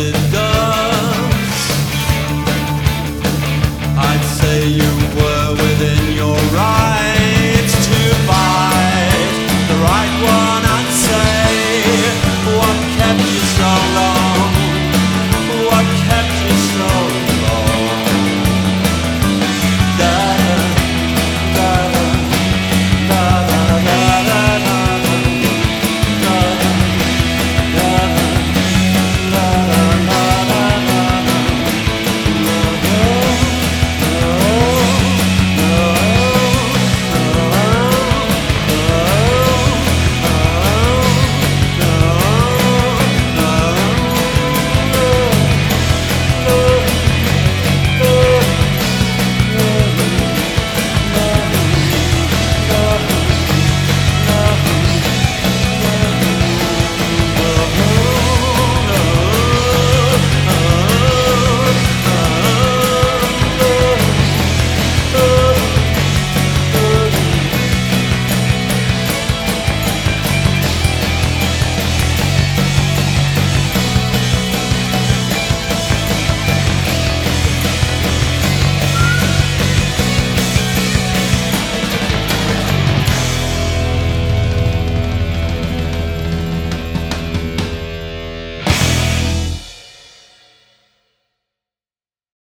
good go.